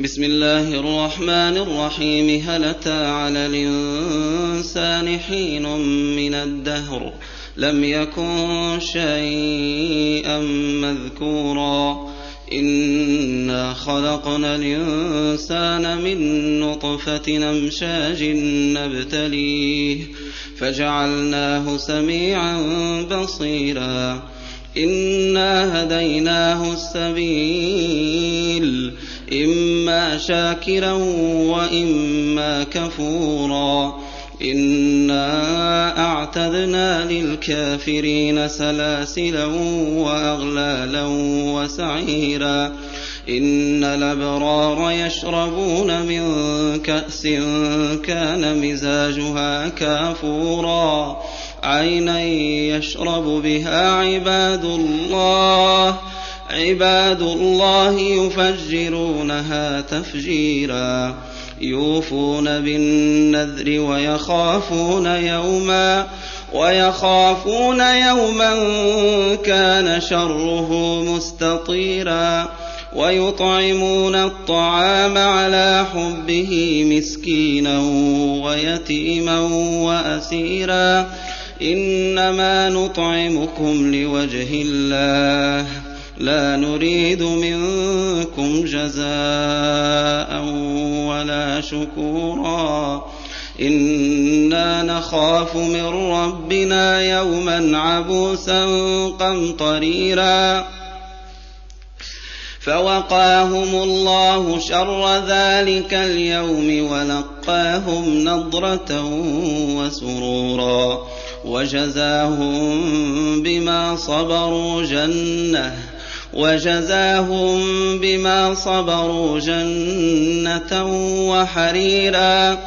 بسم الله الرحمن الرحيم هل أتى على الإنسان حين من الدهر لم يكن شيئا مذكورا إنا خلقنا الإنسان من نطفة أمشاج نبتليه فجعلناه سميعا بصيرا إنا هديناه السبيل إما شاكرا وإما كفورا. إنا أعتدنا للكافرين سلاسلا وأغلالا وسعيرا. إن الأبرار يشربون من كأس كان مزاجها كافورا. عينا يشرب بها عباد الله. عباد الله يفجرونها تفجيرا يوفون بالنذر ويخافون يوما ويخافون يوما كان شره مستطيرا ويطعمون الطعام على حبه مسكينا ويتيما وأسيرا. إنما نطعمكم لوجه الله. لا نريد منكم جزاء ولا شكورا. إنا نخاف من ربنا يوما عبوسا قمطريرا. فوقاهم الله شر ذلك اليوم ولقاهم نضرة وسرورا. وجزاهم بما صبروا جنة. وجزاهم بما صبروا جنة وحريرا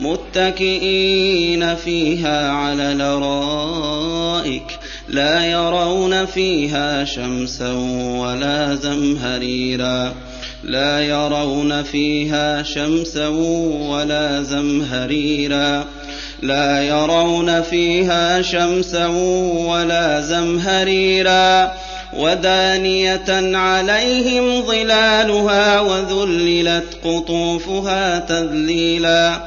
متكئين فيها على الارائك لا يرون فيها شمسا ولا زمهريرا لا يرون فيها شمسا ولا زمهريرا لا يرون فيها شمسا ولا زمهريرا ودانية عليهم ظلالها وذللت قطوفها تذليلا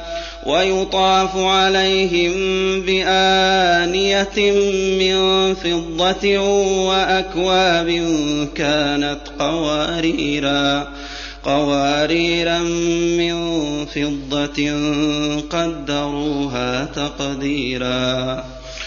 ويطاف عليهم بآنية من فضة وأكواب كانت قواريرا قواريرا من فضة قدروها تقديرا